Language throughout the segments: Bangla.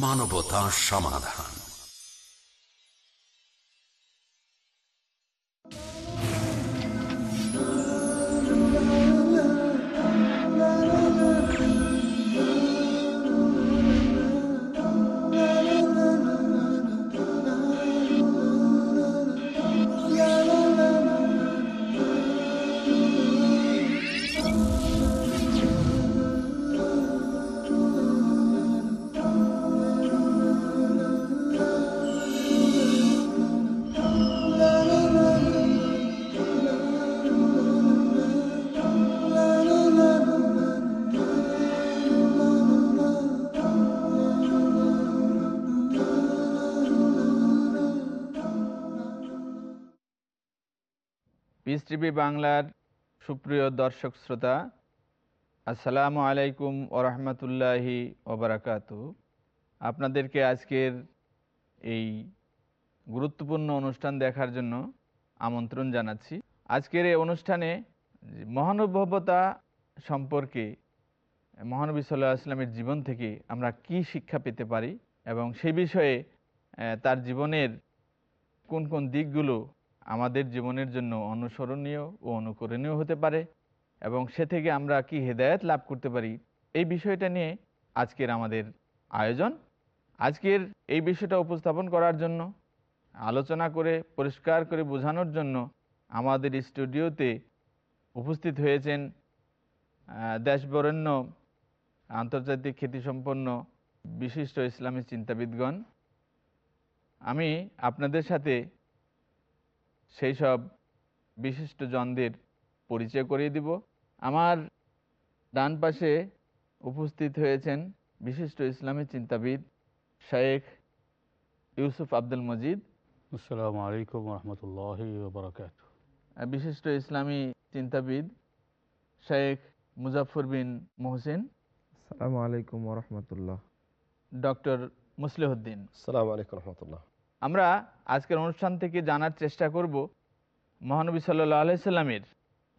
মানবতা সমাধান। পিস বাংলার সুপ্রিয় দর্শক শ্রোতা, আসসালামু আলাইকুম ওরহমতুল্লাহি ওবরাকাতু আপনাদেরকে আজকের এই গুরুত্বপূর্ণ অনুষ্ঠান দেখার জন্য আমন্ত্রণ জানাচ্ছি। আজকের এই অনুষ্ঠানে মহানুভবতা সম্পর্কে মহানবী সাল্লাহ আসলামের জীবন থেকে আমরা কি শিক্ষা পেতে পারি এবং সেই বিষয়ে তার জীবনের কোন কোন দিকগুলো আমাদের জীবনের জন্য অনুসরণীয় ও অনুকরণীয় হতে পারে এবং সে থেকে আমরা কি হেদায়ত লাভ করতে পারি? এই বিষয়টা নিয়ে আজকের আমাদের আয়োজন। আজকের এই বিষয়টা উপস্থাপন করার জন্য, আলোচনা করে, পরিষ্কার করে বোঝানোর জন্য আমাদের স্টুডিওতে উপস্থিত হয়েছেন দেশবরেণ্য, আন্তর্জাতিক খ্যাতিসম্পন্ন বিশিষ্ট ইসলামী চিন্তাবিদগণ। আমি আপনাদের সাথে সেই সব বিশিষ্ট জনদের পরিচয় করিয়ে দিব। আমার ডান পাশে উপস্থিত হয়েছেন বিশিষ্ট ইসলামী চিন্তাবিদ শেখ ইউসুফ আব্দুল মজিদ। আসসালামু আলাইকুম রহমতুল্লাহ বরকাত বিশিষ্ট ইসলামী চিন্তাবিদ শেখ মুজাফর বিন মোহসিন। আসসালামু আলাইকুম ওরহমতুল্লাহ। ডক্টর মুসলিহদ্দিন। সালাম আলাইকুম রহমতুল্লাহ আমরা আজকের অনুষ্ঠান থেকে জানার চেষ্টা করব, মহানবী সাল্লাহ আলাইসাল্লামের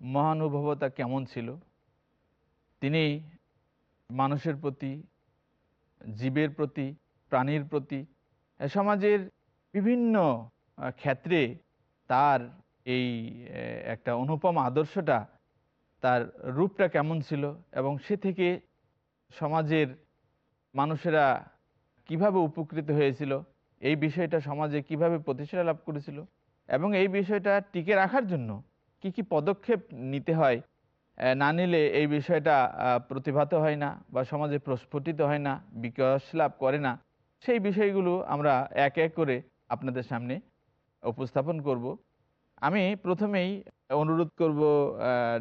মহানুভবতা কেমন ছিল? তিনি মানুষের প্রতি, জীবের প্রতি, প্রাণীর প্রতি সমাজের বিভিন্ন ক্ষেত্রে তার এই একটা অনুপম আদর্শটা, তার রূপটা কেমন ছিল এবং সে থেকে সমাজের মানুষেরা কীভাবে উপকৃত হয়েছিল? এই বিষয়টা সমাজে কীভাবে প্রতিষ্ঠা লাভ করেছিল? এবং এই বিষয়টা টিকে রাখার জন্য কি কি পদক্ষেপ নিতে হয়? না নিলে এই বিষয়টা প্রতিভাত হয় না বা সমাজে প্রস্ফুটিত হয় না, বিকাশ লাভ করে না, সেই বিষয়গুলো আমরা এক এক করে আপনাদের সামনে উপস্থাপন করব। আমি প্রথমেই অনুরোধ করব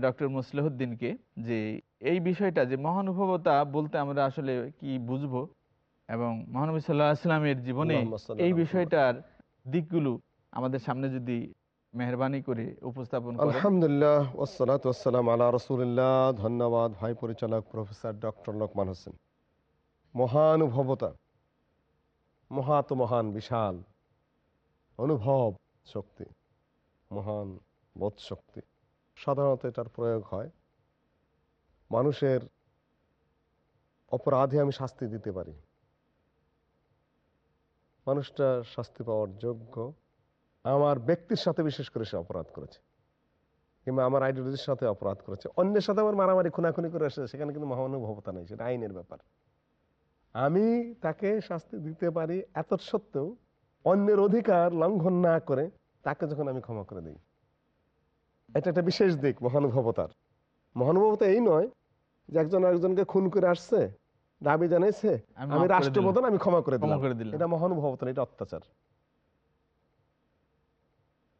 ডক্টর মুসলিহদ্দিনকে যে এই বিষয়টা, যে মহানুভবতা বলতে আমরা আসলে কি বুঝব এবং মহানবী সাল্লাহ আসলামের জীবনে এই বিষয়টার দিকগুলো আমাদের সামনে যদি মেহরবানি করে উপস্থাপন আলহামদুলিল্লাহ ওসালাত ওসালাম আলা রসুলিল্লাহ ধন্যবাদ ভাই পরিচালক প্রফেসর ডক্টর লোকমান হোসেন। মহানুভবতা মহা তো মহান বিশাল অনুভব শক্তি মহান বোধ শক্তি। সাধারণত এটার প্রয়োগ হয় মানুষের অপরাধে আমি শাস্তি দিতে পারি। মানুষটা শাস্তি পাওয়ার যোগ্য। আমার ব্যক্তির সাথে বিশেষ করে সে অপরাধ করেছে। কিংবা আমার আইডিওলজির সাথে অপরাধ করেছে। অন্যের সাথে আমার মারামারি, খুনাখুনি করে আসে, সেখানে কিন্তু মহানুভবতা নেই, সেটা আইনের ব্যাপার। আমি তাকে শাস্তি দিতে পারি এত সত্ত্বেও অন্যের অধিকার লঙ্ঘন না করে তাকে যখন আমি ক্ষমা করে দিই। এটা একটা বিশেষ দিক, মহানুভবতার। মহানুভবতা এই নয় যে একজন আরেকজনকে খুন করে আসছে দাবি জানাইছে আমি রাষ্ট্রপ্রধান আমি ক্ষমা করে দিলাম। এটা মহানুভবতা এটা অত্যাচার।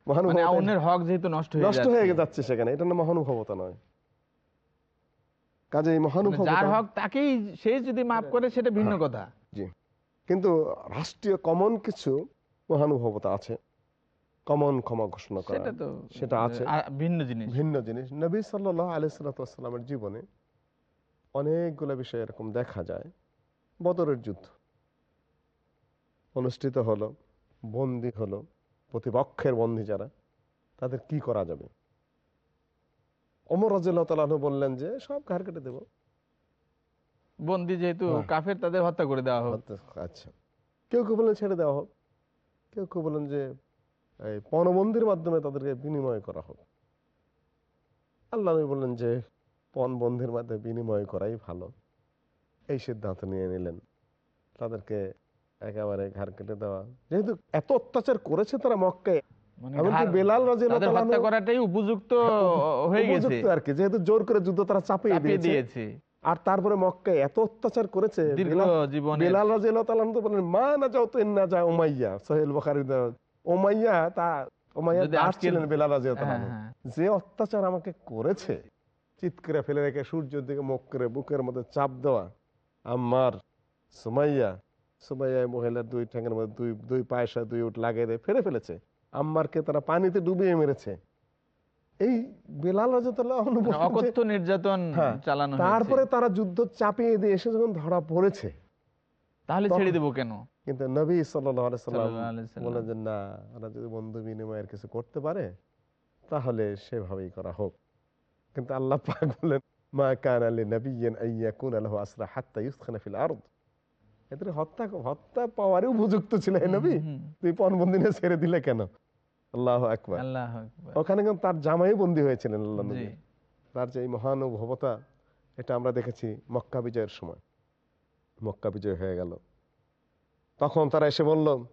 মানে অন্যের হক যেহেতু নষ্ট হয়ে নষ্ট হয়ে যাচ্ছে। সেখানে এটা না মহানুভবতা নয়। কাজে মানে মহানুভবতা যার হক তাকেই সে যদি মাফ করে সেটা ভিন্ন হ্যাঁ। কথা। জি। কিন্তু রাষ্ট্রীয় কমন কিছু মহানুভবতা আছে। কমন ক্ষমা ঘোষণা করা সেটা তো সেটা আছে। ভিন্ন জিনিস। ভিন্ন জিনিস। নবী সাল্লাহ জীবনে অনেকগুলো বিষয় এরকম দেখা যায়। বদরের যুদ্ধ। অনুষ্ঠিত হলো বন্দি হলো প্রতিপক্ষের বন্দী যারা তাদের কি করা যাবে? অমর রাজিল্লাহ বললেন যে সব ঘাড় কেটে দেব। বন্দি যেহেতু হ্যাঁ। কাফের তাদের হত্যা করে দেওয়া হোক। আচ্ছা। কেউ কেউ বলেন ছেড়ে দেওয়া হোক। কেউ কেউ বলেন যে এই পণবন্দির মাধ্যমে তাদেরকে বিনিময় করা হোক। আল্লাহ বললেন যে পণবন্দির মাধ্যমে বিনিময় করাই ভালো। এই সিদ্ধান্ত নিয়ে নিলেন। তাদেরকে একেবারে ঘাড় কেটে দেওয়া। যেহেতু এত অত্যাচার করেছে তারা মক্কায় মানে বেলাল করাটাই উপযুক্ত হয়ে গেছে। আর কি যেহেতু জোর করে যুদ্ধ তারা চাপিয়ে চাপিয়ে দিয়েছে। দিয়েছে। আর তারপরে মক্কায় এত অত্যাচার করেছে বেলাল- তো বলেন মা না যাও তো না সোহেল বখারি তা বেলাল হ্যাঁ, হ্যাঁ। যে অত্যাচার আমাকে করেছে চিৎ করে ফেলে রেখে সূর্যের দিকে মুখ করে বুকের মধ্যে চাপ দেওয়া। আমার সুমাইয়া সুমাইয়া মহিলার দুই ঠ্যাঙের মধ্যে দুই দুই পায়সা দুই উঠ লাগিয়ে দিয়ে ফেলে ফেলেছে। আম্মারকে তারা পানিতে ডুবিয়ে মেরেছে। এই বেলাল অকথ্য নির্যাতন হ্যাঁ, চালানো তারপরে তারা যুদ্ধ চাপিয়ে দিয়ে এসে যখন ধরা পড়েছে তাহলে ছেড়ে দেবো কেন? কিন্তু নবী সাল্লাম সাল্লাল্লাহু সাল্লাম। বলেন যে না ওরা যদি বন্ধু বিনিময়ের কিছু করতে পারে তাহলে সেভাবেই করা হোক। কিন্তু আল্লাহ পাক বলেন মা কান আলী আইয়াকুন আলাহু আসরা হাত্তা ইউসখানা ফিল আরদ। এদের হত্যা হত্যা পাওয়ারই উপযুক্ত ছিল হে নবী। তুই ছেড়ে দিলে কেন? আল্লাহ আকবার। ওখানে কিন্তু তার জামাই বন্দী হয়েছিলেন আল্লাহ নবী। তার যে এই মহানুভবতা এটা আমরা দেখেছি মক্কা বিজয়ের সময়। মক্কা বিজয় হয়ে গেল। তখন তারা এসে বলল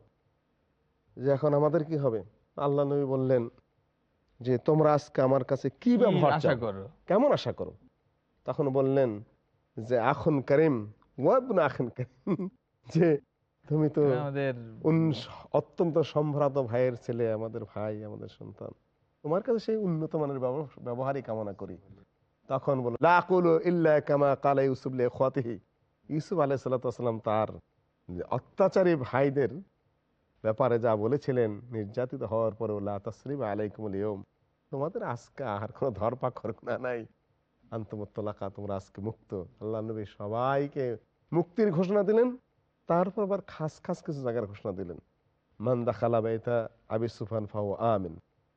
যে এখন আমাদের কি হবে? আল্লাহ নবী বললেন যে তোমরা আজকে আমার কাছে কি ব্যবহার আশা করো। কেমন আশা করো? তখন বললেন যে আখন করিম ওয়াবনা আখন করিম। যে তুমি তো আমাদের অত্যন্ত সম্ভ্রাত ভাইয়ের ছেলে আমাদের ভাই আমাদের সন্তান। তোমার কাছে সেই উন্নত মানের ব্যব- ব্যবহারই কামনা করি। তখন বলো লাকুলু ইল্লা কামা কালা ইউসুফ লে ইউসুফ সালাম তার অত্যাচারী ভাইদের ব্যাপারে যা বলেছিলেন নির্যাতিত হওয়ার পরেও, লা তাসরিবা আলাইকুমুল ইয়ুম। তোমাদের আজকে আর কোনো ধরপাকড় না, নাই। আন্তমত্তলাকা, তোমরা আজকে মুক্ত। আল্লাহ নবী সবাইকে মুক্তির ঘোষণা দিলেন, তারপর আবার খাস খাস কিছু জায়গার ঘোষণা দিলেন। মান দাখালা বাইতা আবি সুফান ফাও আমিন।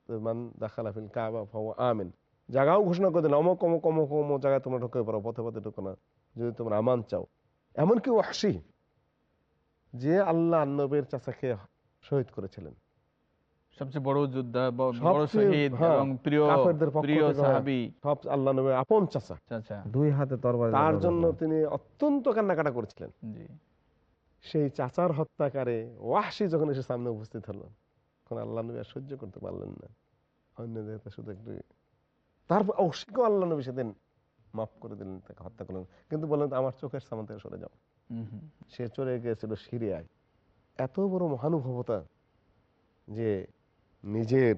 মান দাখালা ফিল কাবা ফাও আমিন। জায়গাও ঘোষণা করে দিলেন, অমক অমক অমক অমক জায়গায় তোমরা ঢুকে পারো পথে পথে ঢুকো না। যদি তোমরা আমান চাও। এমনকি ওয়াসি যে আল্লাহ নবীর চাচাকে শহীদ করেছিলেন। সবচেয়ে বড় যোদ্ধা বড় শহীদ হ্যাঁ, এবং প্রিয় কাফেরদের প্রিয়। সাহাবী। সব আল্লাহ নবীর আপন চাচা। আচ্ছা দুই হাতে তরবারি তার জন্য তিনি অত্যন্ত কান্নাকাটা করেছিলেন। জি। সেই চাচার হত্যাকারে যখন এসে সামনে উপস্থিত হলো তখন আল্লাহ নবী আর সহ্য করতে পারলেন না। অন্যদের শুধু একটু তারপর অবশ্যই আল্লাহ নবী সেদিন মাফ করে দিলেন তাকে হত্যা করলেন। কিন্তু বললেন আমার চোখের সামনে থেকে সরে যাও। সে চলে গিয়েছিল সিরিয়ায়। এত বড় মহানুভবতা যে নিজের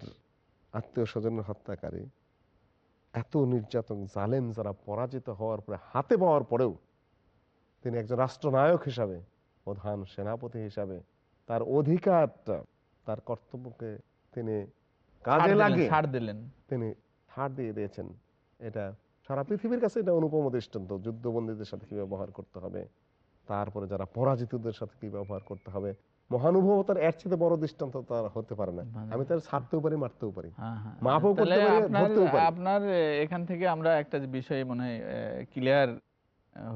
আত্মীয় স্বজনের হত্যাকারী এত নির্যাতন জালেম যারা পরাজিত হওয়ার পরে হাতে পাওয়ার পরেও তিনি একজন রাষ্ট্রনায়ক হিসাবে প্রধান সেনাপতি হিসাবে তার অধিকারটা তার কর্তব্যকে তিনি কাজে লাগে ছাড় দিলেন। তিনি ছাড় দিয়ে দিয়েছেন। এটা সারা পৃথিবীর কাছে এটা অনুপম দৃষ্টান্ত যুদ্ধবন্দীদের সাথে কি ব্যবহার করতে হবে তারপরে যারা পরাজিতদের সাথে কি ব্যবহার করতে হবে মহানুভবতার এর চেয়ে বড় দৃষ্টান্ত তার হতে পারে না। মানে- আমি তার ছাড়তেও পারি মারতেও পারি। হ্যাঁ, হ্যাঁ। করতে পারি, আপনার ধরতেও পারি। আপনার এখান থেকে আমরা একটা বিষয় মনে হয় ক্লিয়ার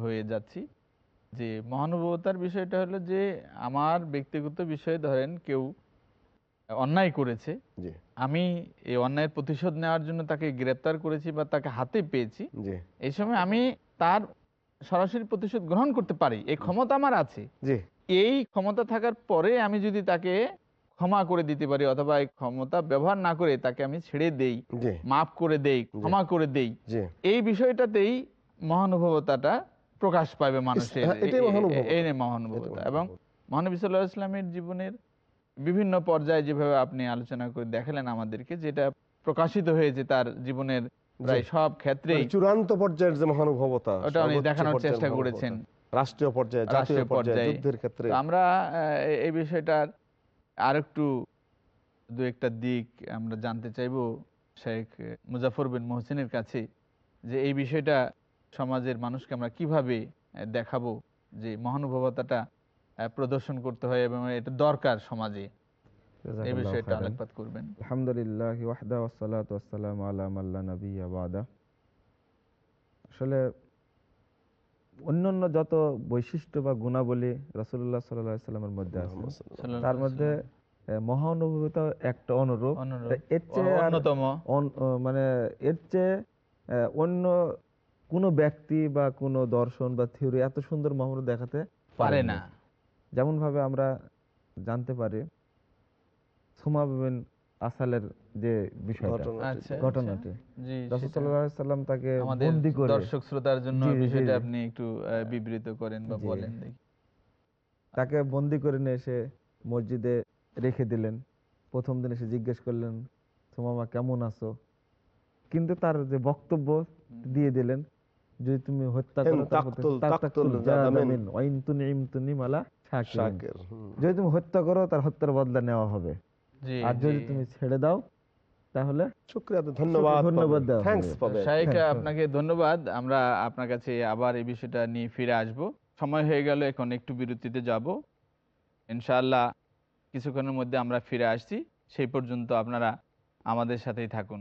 হয়ে যাচ্ছি যে মহানুভবতার বিষয়টা হলো যে আমার ব্যক্তিগত বিষয়ে ধরেন কেউ অন্যায় করেছে জি। আমি এই অন্যায়ের প্রতিশোধ নেওয়ার জন্য তাকে গ্রেপ্তার করেছি বা তাকে হাতে পেয়েছি জি। এই সময় আমি তার সরাসরি প্রতিশোধ গ্রহণ করতে পারি এই ক্ষমতা আমার আছে। জি। এই ক্ষমতা থাকার পরে আমি যদি তাকে ক্ষমা করে দিতে পারি অথবা এই ক্ষমতা ব্যবহার না করে তাকে আমি ছেড়ে দেই মাফ করে দেই ক্ষমা করে দেই এই বিষয়টাতেই মহানুভবতাটা প্রকাশ পাবে মানুষের। হ্যাঁ। এই মহানুভবতা। এবং। মহানবী সাল্লাহ ইসলামের জীবনের বিভিন্ন পর্যায়ে যেভাবে আপনি আলোচনা করে দেখালেন আমাদেরকে যেটা প্রকাশিত হয়েছে তার জীবনের প্রায় সব ক্ষেত্রেই। মানে চূড়ান্ত পর্যায়ের যে মহানুভবতা ওটা উনি দেখানোর চেষ্টা করেছেন। রাষ্ট্রীয় পর্যায়ে জাতীয় পর্যায়ে। যুদ্ধের ক্ষেত্রে আমরা এই বিষয়টার আরেকটু দু একটা দিক আমরা জানতে চাইব শেখ মুজাফর বিন মোহসিনের কাছে যে এই বিষয়টা সমাজের মানুষকে আমরা কীভাবে দেখাবো যে মহানুভবতাটা প্রদর্শন করতে হয় এবং এটা দরকার সমাজে এই বিষয়টা। আলোকপাত করবেন আলহামদুলিল্লাহ ওয়াহদা ওয়াসসালাতু ওয়াসসালামু আলা মাল্লা নাবিয়্যা বাদা আসলে অন্যান্য যত বৈশিষ্ট্য বা গুণাবলী রসুল্লাহ সাল্লাহ সাল্লামের মধ্যে আছে তার মধ্যে আহ, মহানুভবতা একটা অনুরূপ। এর চেয়ে অন্যতম। মানে এর চেয়ে অন্য কোনো ব্যক্তি বা কোনো দর্শন বা থিওরি এত সুন্দর মহানুর দেখাতে পারে না। যেমন ভাবে আমরা জানতে পারি সুমা বিন আসালের যে বিষয়টা ঘটনাটি। সাল্লাম তাকে বন্দি করে দর্শক শ্রোতার জন্য জি, জি, বিষয়টা আপনি একটু বিবৃত করেন বা বলেন তাকে বন্দি করে নিয়ে এসে মসজিদে রেখে দিলেন। প্রথম দিন এসে জিজ্ঞেস করলেন তোমামা কেমন আছো? কিন্তু তার যে বক্তব্য দিয়ে দিলেন যদি তুমি হত্যা করো। শাকের হুম। যদি তুমি হত্যা করো তার হত্যার বদলা নেওয়া হবে। আর যদি তুমি ছেড়ে দাও তাহলে ধন্যবাদ ধন্যবাদ। পাবে শাহিকা হ্যাঁ, আপনাকে ধন্যবাদ। আমরা আপনার কাছে আবার এই বিষয়টা নিয়ে ফিরে আসব। সময় হয়ে গেল এখন একটু বিরতিতে যাব। ইনশাআল্লাহ কিছুক্ষণের মধ্যে আমরা ফিরে আসছি। সেই পর্যন্ত আপনারা আমাদের সাথেই থাকুন।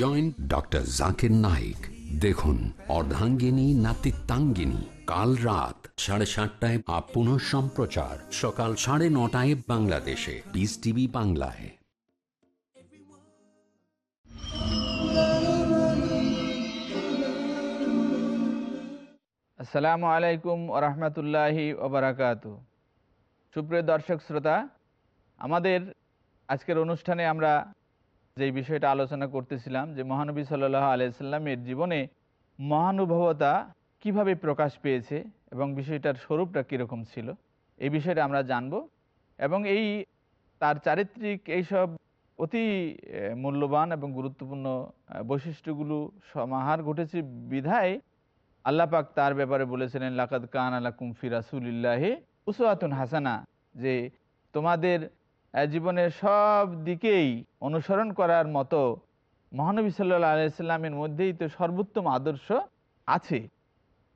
Join doctor Zakir Naik দেখুন, অর্ধাঙ্গিনী, নাতিত্বাঙ্গিনী, কাল রাত সাড়ে সাতটায় আপ পুনঃ সম্প্রচার। সকাল সাড়ে নটায় বাংলাদেশে। পিস টিভি বাংলায়। আসসালামু আলাইকুম ওরহমতুল্লাহি ওবরাকাত সুপ্রিয় দর্শক, শ্রোতা, আমাদের আজকের অনুষ্ঠানে আমরা যেই বিষয়টা আলোচনা করতেছিলাম যে মহানবী সাল্লাহ আলাইসাল্লামের জীবনে মহানুভবতা কীভাবে প্রকাশ পেয়েছে এবং বিষয়টার স্বরূপটা কীরকম ছিল, এই বিষয়টা আমরা জানব। এবং এই তার চারিত্রিক এইসব অতি মূল্যবান এবং গুরুত্বপূর্ণ বৈশিষ্ট্যগুলো সমাহার ঘটেছে বিধায় আল্লাপাক তার ব্যাপারে বলেছিলেন, লাকাদ কান আলা কুমফি রাসুলিল্লাহে উসুয়াতুন হাসানা যে তোমাদের জীবনের সব দিকেই অনুসরণ করার মতো মহানবী সাল্লাহ আলাইস্লামের মধ্যেই তো সর্বোত্তম আদর্শ আছে।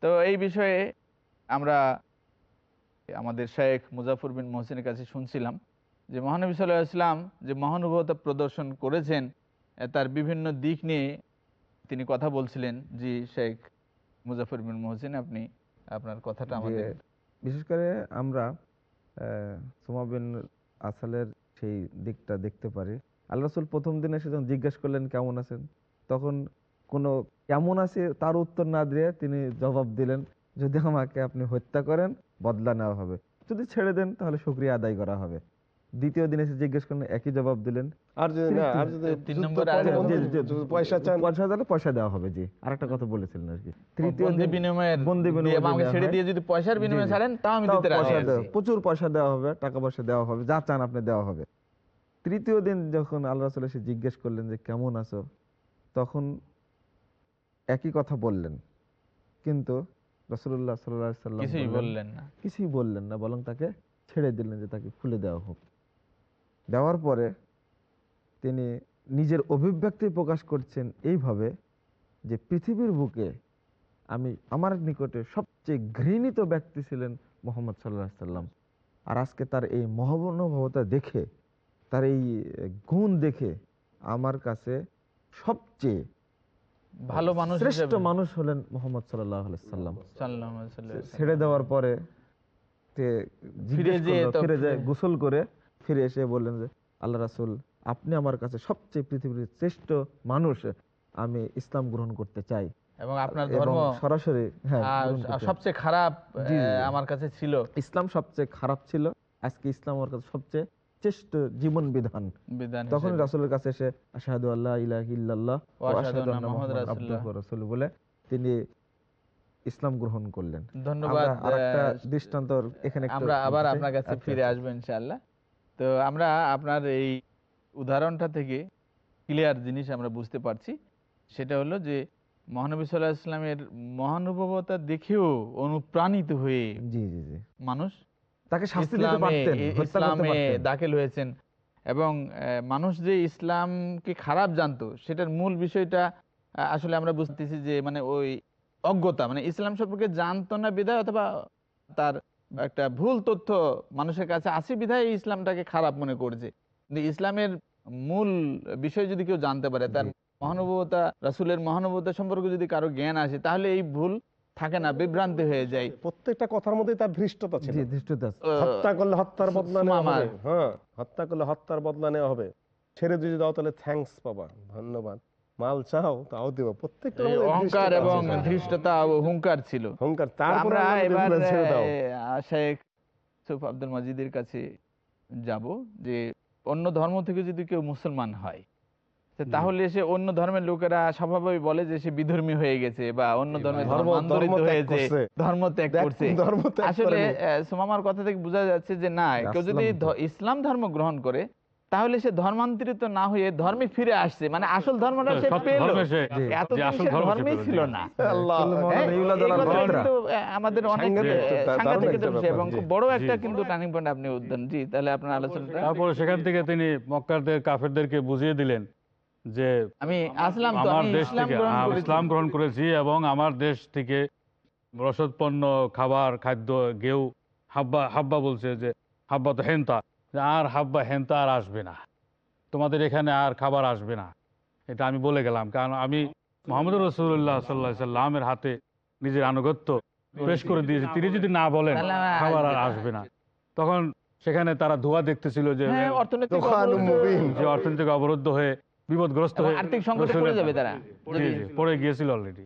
তো এই বিষয়ে আমরা আমাদের শেখ মুজাফর বিন মোহসিনের কাছে শুনছিলাম যে মহানবী সাল্লাহ ইসলাম যে মহানুভবতা প্রদর্শন করেছেন তার বিভিন্ন দিক নিয়ে তিনি কথা বলছিলেন। জি শেখ মুজাফর বিন মোহসিন আপনি আপনার কথাটা আমাদের বিশেষ করে আমরা সোমা বিন আসালের সেই দিকটা দেখতে পারি। আল্লাহ রসুল প্রথম দিনে এসে যখন জিজ্ঞাসা করলেন, কেমন আছেন? তখন কোনো কেমন আছে? তার উত্তর না দিয়ে তিনি জবাব দিলেন, যদি আমাকে আপনি হত্যা করেন, বদলা নেওয়া হবে। যদি ছেড়ে দেন, তাহলে শুক্রিয়া আদায় করা হবে। দ্বিতীয় দিন এসে জিজ্ঞেস করলেন একই জবাব দিলেন। আর যদি না আর যদি তিন নম্বর পয়সা চান পয়সা দিলে পয়সা দেওয়া হবে জি। আরেকটা কথা বলেছিলেন আর কি। তৃতীয় দিন বিনিময়ের বন্দি দিয়ে বিনিময় আমাকে ছেড়ে দিয়ে যদি পয়সার বিনিময়ে ছাড়েন তাও আমি দিতে রাজি আছি। প্রচুর পয়সা দেওয়া হবে টাকা পয়সা দেওয়া হবে যা চান আপনি দেওয়া হবে। তৃতীয় দিন যখন আল্লাহ রাসূল এসে জিজ্ঞেস করলেন যে কেমন আছো? তখন একই কথা বললেন। কিন্তু রসুল্লাহ সাল্লাম কিছুই বললেন না। কিছুই বললেন না বরং তাকে ছেড়ে দিলেন যে তাকে খুলে দেওয়া হোক। দেওয়ার পরে তিনি নিজের অভিব্যক্তি প্রকাশ করছেন এইভাবে যে পৃথিবীর বুকে আমি আমার নিকটে সবচেয়ে ঘৃণিত ব্যক্তি ছিলেন মোহাম্মদ সাল্লাহ সাল্লাম। আর আজকে তার এই মহানুভবতা দেখে তার এই গুণ দেখে আমার কাছে সবচেয়ে ভালো মানুষ শ্রেষ্ঠ মানুষ হলেন মোহাম্মদ সাল্লাহ সাল্লাম। ছেড়ে দেওয়ার পরে ফিরে যায় গোসল করে ফিরে এসে বললেন যে আল্লাহ রাসুল আপনি আমার কাছে সবচেয়ে পৃথিবীর শ্রেষ্ঠ মানুষ আমি ইসলাম গ্রহণ করতে চাই। এবং আপনার ধর্ম সরাসরি হ্যাঁ। সবচেয়ে খারাপ আমার কাছে ছিল। ইসলাম সবচেয়ে খারাপ ছিল। আজকে ইসলাম আমার কাছে সবচেয়ে শ্রেষ্ঠ জীবন বিধান। বিধান তখন হিসেবে। রাসুলের কাছে এসে আশহাদু আল্লাহ ইলাহা ইল্লাল্লাহ ওয়া আশহাদু আন্না মুহাম্মাদান আবদুহু ওয়া রাসূলুহু বলে তিনি ইসলাম গ্রহণ করলেন। ধন্যবাদ আমরা আরেকটা আহ, দৃষ্টান্ত এখানে আমরা আবার আপনার কাছে আচ্ছা, ফিরে আচ্ছা। আসব ইনশাআল্লাহ। তো আমরা আপনার এই উদাহরণটা থেকে ক্লিয়ার জিনিস আমরা বুঝতে পারছি। সেটা হলো যে মহানবী সাল্লাহ ইসলামের মহানুভবতা দেখেও অনুপ্রাণিত হয়ে মানুষ তাকে শাস্তি দিতে পারতেন ইসলামে দাখিল হয়েছেন এবং মানুষ যে ইসলামকে খারাপ জানতো সেটার মূল বিষয়টা আসলে আমরা বুঝতেছি যে মানে ওই অজ্ঞতা মানে ইসলাম সম্পর্কে জানতো না বিদায় অথবা তার একটা ভুল তথ্য মানুষের কাছে আসে বিধায় ইসলামটাকে খারাপ মনে করছে। কিন্তু ইসলামের মূল বিষয় যদি কেউ জানতে পারে তার মহানুভবতা রাসুলের মহানুভবতা সম্পর্কে যদি কারও জ্ঞান আসে তাহলে এই ভুল থাকে না বিভ্রান্তি হয়ে যায়। প্রত্যেকটা কথার মধ্যে তার ধৃষ্টতা ছিল। ধৃষ্টতা হত্যা করলে হত্যার বদলা নেওয়া হবে। হ্যাঁ হত্যা করলে হত্যার বদলা নেওয়া হবে। ছেড়ে দিয়ে দাও তাহলে থ্যাঙ্কস পাবা। ধন্যবাদ। মাল চাও তাও দেবো। প্রত্যেকটা অহংকার এবং ধৃষ্টতা ও হুঙ্কার ছিল। অহংকার তারপরে এবার শেখ সুফ আব্দুল মজিদের কাছে যাব যে অন্য ধর্ম থেকে যদি কেউ মুসলমান হয় তাহলে সে অন্য ধর্মের লোকেরা স্বভাবই বলে যে সে বিধর্মী হয়ে গেছে বা অন্য ধর্মের ধর্ম- ধর্মান্তরিত ত্যাগ হয়েছে করছে। ধর্ম ত্যাগ করছে। ধর্ম আসলে সুমামার কথা থেকে বোঝা যাচ্ছে যে না কেউ যদি ইসলাম ধর্ম গ্রহণ করে তাহলে সে ধর্মান্তরিত না হয়ে ধর্মে ফিরে আসছে। মানে আসল ধর্মটা সে পেল। ধর্মে সে ধর্ম ছিল না। হ্যাঁ, আমাদের অনেক এবং বড় একটা কিন্তু টার্নিং পয়েন্ট আপনি উদ্যান জি তাহলে আপনার আলোচনাটা তারপরে সেখান থেকে তিনি মক্কারদের কাফেরদেরকে বুঝিয়ে দিলেন যে আমি আসলাম তো আমার আমি দেশ ইসলাম থেকে গ্রহণ আম- করেছি। ইসলাম গ্রহণ করেছি এবং আমার দেশ থেকে রসদ পণ্য খাবার খাদ্য গেউ হাব্বা হাব্বা বলছে যে হাব্বা তো হেন্তা। আর হাব্বা হেন্তা আর আসবে না। তোমাদের এখানে আর খাবার আসবে না। এটা আমি বলে গেলাম কারণ আমি মোহাম্মদ রসুল্লাহ সাল্লাহ সাল্লামের হাতে নিজের আনুগত্য পেশ করে দিয়েছি। তিনি যদি না বলেন খাবার আর আসবে না। তখন সেখানে তারা ধোয়া দেখতেছিল যে হ্যাঁ, অর্থনৈতিক। যে অর্থনৈতিক অবরুদ্ধ হয়ে বিপদগ্রস্ত হয়ে আর্থিক সংকটে রসুলের- পড়ে যাবে তারা। জি যদি জি পড়ে গিয়েছিল অলরেডি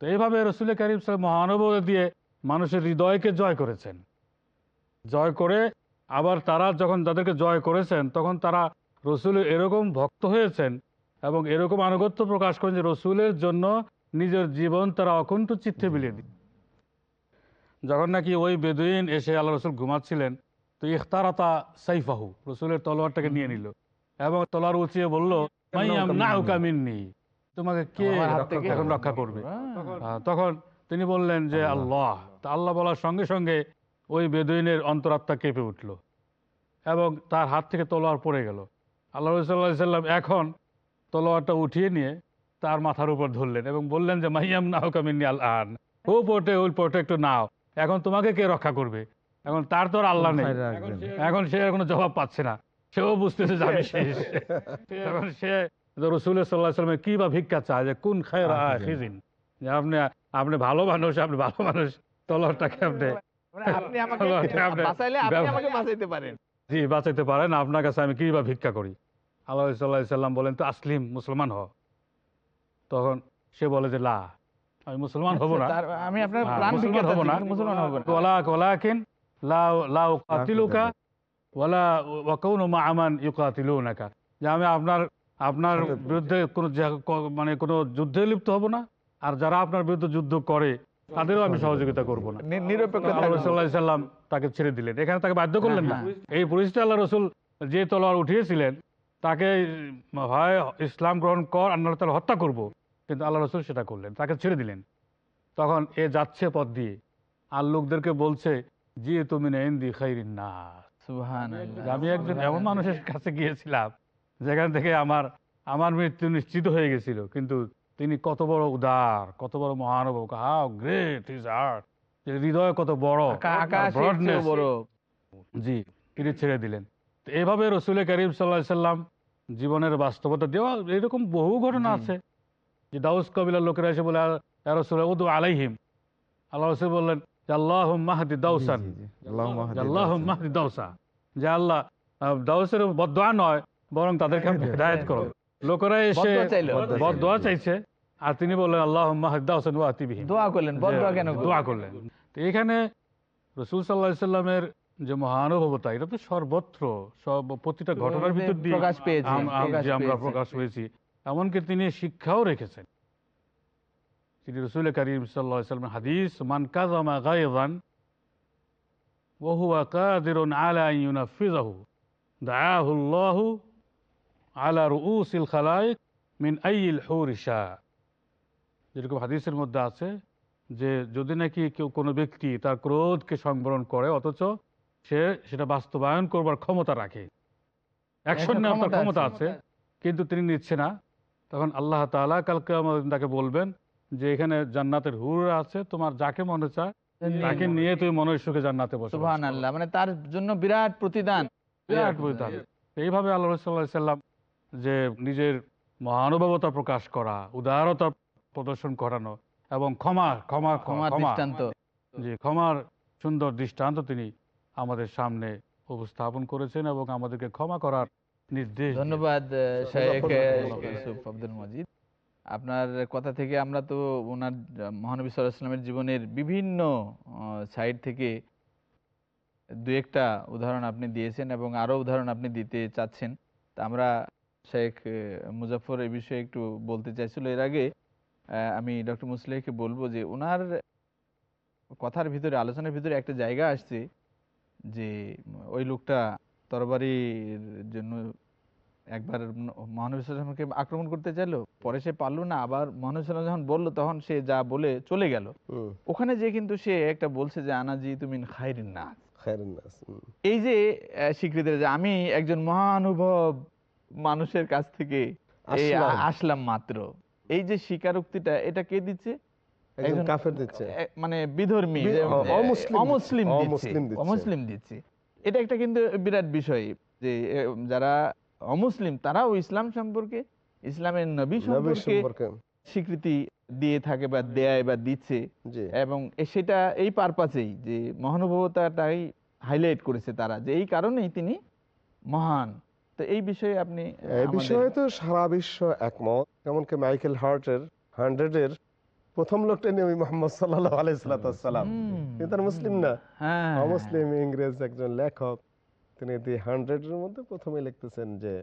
তো এইভাবে রসুল করিম সাহেব মহানুভব দিয়ে মানুষের হৃদয়কে জয় করেছেন। জয় করে আবার তারা যখন তাদেরকে জয় করেছেন তখন তারা রসুলের এরকম ভক্ত হয়েছেন এবং এরকম আনুগত্য প্রকাশ করেন যে রসুলের জন্য নিজের জীবন তারা অকুণ্ঠ চিত্তে বিলিয়ে দিন যখন নাকি ওই বেদুইন এসে আল্লাহ রসুল ঘুমাচ্ছিলেন তো ইখতারাতা সাইফাহু রসুলের তলোয়ারটাকে নিয়ে নিল এবং তলোয়ার উঁচিয়ে বলল তোমাকে কে রক্ষা- এখন রক্ষা করবে। তখন তিনি বললেন যে আল্লাহ তা আল্লাহ বলার সঙ্গে সঙ্গে ওই বেদুইনের অন্তরাত্মা কেঁপে উঠল এবং তার হাত থেকে তলোয়ার পড়ে গেল। আল্লাহ সাল্লাহ সাল্লাম এখন তলোয়ারটা উঠিয়ে নিয়ে তার মাথার উপর ধরলেন এবং বললেন যে মাইয়াম নাও কামিনী আল আন। ও পোটে ওই পোটে একটু নাও। এখন তোমাকে কে রক্ষা করবে? এখন তার তো আল্লাহ নেই। এখন সে কোনো জবাব পাচ্ছে না। সেও বুঝতেছে যে আমি শেষ। তখন সে রসুল সাল্লাহ সাল্লামে কি বা ভিক্ষা চায় যে কোন খায় যে আপনি আপনি ভালো মানুষ আপনি ভালো মানুষ। তলরটাকে আপনি আপনি আমাকে বাঁচাইলে আপনি আমাকে বাঁচাইতে পারেন। জি বাঁচাইতে পারেন। আপনার কাছে আমি কি বা ভিক্ষা করি? আল্লাহ সাল্লাহ সাল্লাম বলেন তো আসলিম মুসলমান হ তখন সে বলে যে লা আমি মুসলমান হব না। আমি আপনার হ্যাঁ, মুসলমান হব না। মুসলমান হব না। ওলা ওলাকিন লা লা উকাতিলুকা ওয়ালা ওয়াকাউনু মা আমান ইউকাতিলুনাকা। যে আমি আপনার আপনার বিরুদ্ধে কোনো মানে কোনো যুদ্ধে লিপ্ত হব না। আর যারা আপনার বিরুদ্ধে যুদ্ধ করে তাদেরও আমি সহযোগিতা করব না। নিরপেক্ষ আল্লাহ সাল্লাম তাকে ছেড়ে দিলেন। এখানে তাকে বাধ্য করলেন না। হ্যাঁ, এই পরিস্থিতি আল্লাহ রসুল যে তলোয়ার উঠিয়েছিলেন তাকে হয় ইসলাম গ্রহণ কর আর নাহলে তাহলে হত্যা করব। কিন্তু আল্লাহ রসুল সেটা করলেন তাকে ছেড়ে দিলেন। তখন এ যাচ্ছে পথ দিয়ে। আর লোকদেরকে বলছে যে তুমি নেন্দি খাইরিন না আমি একজন এমন মানুষের কাছে গিয়েছিলাম যেখান থেকে আমার আমার মৃত্যু নিশ্চিত হয়ে গেছিল। কিন্তু তিনি কত বড় উদার কত বড় মহানুভব হাউ গ্রেট ইজ আর্ট হৃদয় কত বড়। জি তিনি ছেড়ে দিলেন। তো এইভাবে রসুল করিম সাল্লাম জীবনের বাস্তবতা দেওয়া এরকম বহু ঘটনা আছে। যে দাউস কবিলার লোকেরা এসে বলে রসুল উদু আলাইহিম। আল্লাহ রসুল বললেন আল্লাহ মাহাদি দাউসান। আল্লাহ মাহাদি দাউসা। যে আল্লাহ দাউসের বদোয়া নয় বরং তাদেরকে আপনি হেদায়েত করো এসে বদোয়া চাইছে। আর তিনি বললেন আল্লাহ দোয়া করলেন। কেন দোয়া করলেন। তো এখানে রসুল যে মহানুভবতা এটা তো সর্বত্র সব প্রতিটা ঘটনার ভিতর দিয়ে আমরা প্রকাশ এমনকি তিনি শিক্ষাও রেখেছেন। তিনি রসুল করিম হাদিস মান কাজামা গায়বান ওহু আকাদিরুন আলা ইউনাফিজাহু দাআহুল্লাহু আলা রুসিল খালাইক মিন আইল হৌরিশা যেরকম হাদিসের মধ্যে আছে যে যদি নাকি কেউ কোনো ব্যক্তি তার ক্রোধকে সংবরণ করে অথচ সে সেটা বাস্তবায়ন করবার ক্ষমতা রাখে। একশন নেওয়ার তার ক্ষমতা আছে কিন্তু তিনি নিচ্ছে না। তখন আল্লাহ তালা কালকে তাকে বলবেন যে এখানে জান্নাতের হুররা আছে তোমার যাকে মনে চায় তাকে নিয়ে তুমি মনের সুখে জান্নাতে বসো মানে তার জন্য বিরাট প্রতিদান। বিরাট প্রতিদান। এইভাবে আল্লাহ রসুল্লাহ সাল্লাম যে নিজের মহানুভবতা প্রকাশ করা উদারতা প্রদর্শন করানো এবং ক্ষমা ক্ষমা ক্ষমা দৃষ্টান্ত। যে ক্ষমার সুন্দর দৃষ্টান্ত তিনি আমাদের সামনে উপস্থাপন করেছেন এবং আমাদেরকে ক্ষমা করার নির্দেশ ধন্যবাদ আব্দুল মজিদ। আপনার কথা থেকে আমরা তো ওনার মহানবী সাল্লাহ ইসলামের জীবনের বিভিন্ন সাইড থেকে দু একটা উদাহরণ আপনি দিয়েছেন এবং আরও উদাহরণ আপনি দিতে চাচ্ছেন তা আমরা শেখ মুজাফর এই বিষয়ে একটু বলতে চাইছিল। এর আগে আমি ডক্টর মুসলিহকে বলব যে ওনার কথার ভিতরে আলোচনার ভিতরে একটা জায়গা আসছে যে ওই লোকটা তরবারির জন্য একবার মহানবী সাল্লামকে আক্রমণ করতে চাইলো পরে সে পারল না আবার মহানবী সাল্লাম যখন বলল তখন সে যা বলে চলে গেল। ওখানে যে কিন্তু সে একটা বলছে যে আনাজি তুমি খাইরিন না নাস, এই যে স্বীকৃতি যে আমি একজন মহানুভব মানুষের কাছ থেকে আসলাম। মাত্র। এই যে স্বীকারোক্তিটা এটা কে দিচ্ছে? কাফের মানে বিধর্মী অমুসলিম অমুসলিম দিচ্ছে, এটা একটা কিন্তু বিরাট বিষয় যে যারা অমুসলিম তারাও ইসলাম সম্পর্কে ইসলামের নবী সম্পর্কে স্বীকৃতি দিয়ে থাকে বা দেয় বা দিচ্ছে। এবং সেটা এই পারপাসেই যে মহানুভবতাটাই হাইলাইট করেছে তারা যে এই কারণেই তিনি মহান। তো এই বিষয়ে আপনি এই বিষয়ে তো সারা বিশ্ব একমত। এমনকি মাইকেল হার্টের হান্ড্রেডের প্রথম লোকটা মোহাম্মদ সাল্লাহ আলাইসালাম তিনি তার মুসলিম না। হ্যাঁ। অমুসলিম ইংরেজ একজন লেখক তিনি দি হান্ড্রেডের মধ্যে প্রথমে লিখতেছেন যে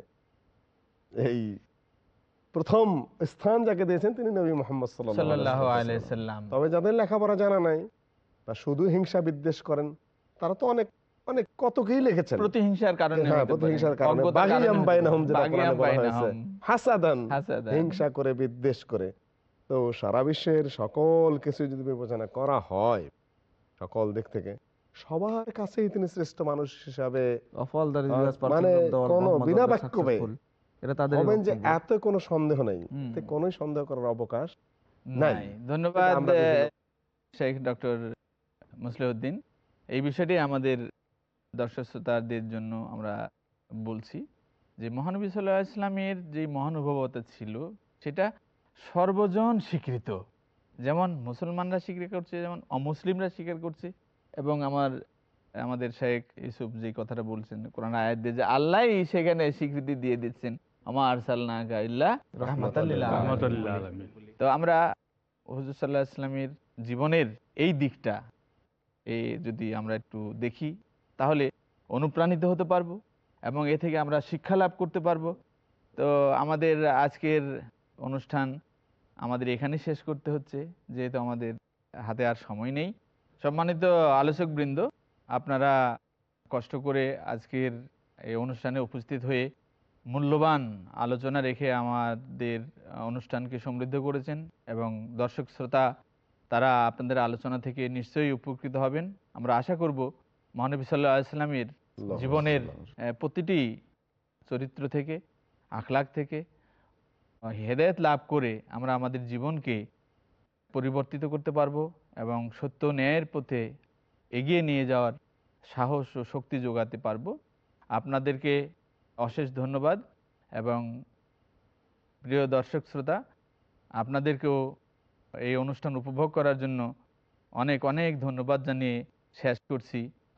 এই প্রথম স্থান যাকে দিয়েছেন তিনি নবী মোহাম্মদ। সাল্লাম। তবে যাদের লেখাপড়া জানা নাই বা শুধু হিংসা বিদ্বেষ করেন তারা তো অনেক অনেক কতকেই লিখেছেন। প্রতিহিংসার কারণে হ্যাঁ প্রতিহিংসার কারণে। বাগিয়াম বাইনাহুম যেটা কোরআনে বলা হয়েছে। হাসাদান। হিংসা করে বিদ্বেষ করে। তো সারা বিশ্বের সকল কিছু যদি বিবেচনা করা হয় সকল দিক থেকে সবার কাছেই তিনি শ্রেষ্ঠ মানুষ হিসাবে মানে কোনো বিনা বাক্যবে এটা তাদের হবেন যে এত কোনো সন্দেহ নেই। এতে কোনো সন্দেহ করার অবকাশ নাই। ধন্যবাদ শেখ ডক্টর মুসলিউদ্দিন। এই বিষয়টি আমাদের দর্শক শ্রোতাদের জন্য আমরা বলছি যে মহানবী সাল্লাহ ইসলামের যে মহানুভবতা ছিল সেটা সর্বজন স্বীকৃত যেমন মুসলমানরা স্বীকার করছে যেমন অমুসলিমরা স্বীকার করছে এবং আমার আমাদের শেখ ইউসুফ যে কথাটা বলছেন কোরআন আয়াত দিয়ে যে আল্লাহ সেখানে স্বীকৃতি দিয়ে দিচ্ছেন আমার। তো আমরা হুজুর সাল্লাহ ইসলামের জীবনের এই দিকটা এ যদি আমরা একটু দেখি তাহলে অনুপ্রাণিত হতে পারব এবং এ থেকে আমরা শিক্ষা লাভ করতে পারব। তো আমাদের আজকের অনুষ্ঠান আমাদের এখানে শেষ করতে হচ্ছে, যেহেতু আমাদের হাতে আর সময় নেই। সম্মানিত আলোচকবৃন্দ, আপনারা কষ্ট করে আজকের এই অনুষ্ঠানে উপস্থিত হয়ে মূল্যবান আলোচনা রেখে আমাদের অনুষ্ঠানকে সমৃদ্ধ করেছেন এবং দর্শক শ্রোতা, তারা আপনাদের আলোচনা থেকে নিশ্চয়ই উপকৃত হবেন। আমরা আশা করব মহানবী সাল্লাহ ইসলামের জীবনের প্রতিটি চরিত্র থেকে আখলাক থেকে হেদায়েত লাভ করে আমরা আমাদের জীবনকে পরিবর্তিত করতে পারব এবং সত্য ন্যায়ের পথে এগিয়ে নিয়ে যাওয়ার সাহস ও শক্তি যোগাতে পারব। আপনাদেরকে অশেষ ধন্যবাদ এবং প্রিয় দর্শক শ্রোতা আপনাদেরকেও এই অনুষ্ঠান উপভোগ করার জন্য অনেক অনেক ধন্যবাদ জানিয়ে শেষ করছি।